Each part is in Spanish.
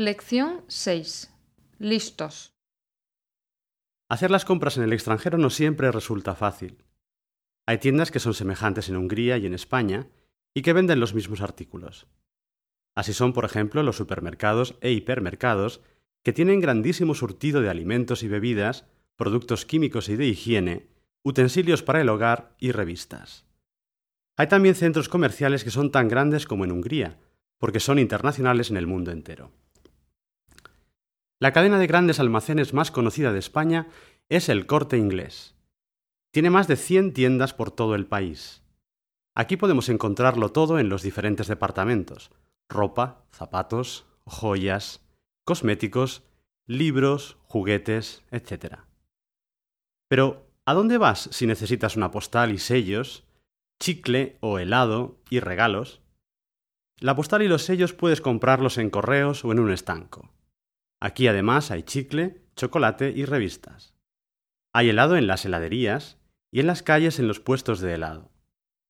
Lección 6. Listos. Hacer las compras en el extranjero no siempre resulta fácil. Hay tiendas que son semejantes en Hungría y en España y que venden los mismos artículos. Así son, por ejemplo, los supermercados e hipermercados que tienen grandísimo surtido de alimentos y bebidas, productos químicos y de higiene, utensilios para el hogar y revistas. Hay también centros comerciales que son tan grandes como en Hungría, porque son internacionales en el mundo entero. La cadena de grandes almacenes más conocida de España es el Corte Inglés. Tiene más de 100 tiendas por todo el país. Aquí podemos encontrarlo todo en los diferentes departamentos. Ropa, zapatos, joyas, cosméticos, libros, juguetes, etc. Pero, ¿a dónde vas si necesitas una postal y sellos, chicle o helado y regalos? La postal y los sellos puedes comprarlos en correos o en un estanco. Aquí además hay chicle, chocolate y revistas. Hay helado en las heladerías y en las calles en los puestos de helado.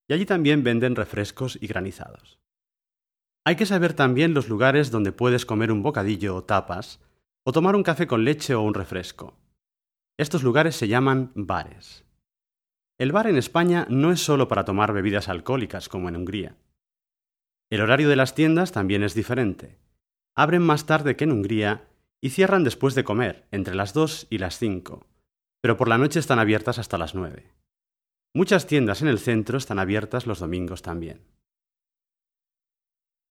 Y allí también venden refrescos y granizados. Hay que saber también los lugares donde puedes comer un bocadillo o tapas, o tomar un café con leche o un refresco. Estos lugares se llaman bares. El bar en España no es solo para tomar bebidas alcohólicas como en Hungría. El horario de las tiendas también es diferente. Abren más tarde que en Hungría y cierran después de comer, entre las 2 y las 5, pero por la noche están abiertas hasta las 9. Muchas tiendas en el centro están abiertas los domingos también.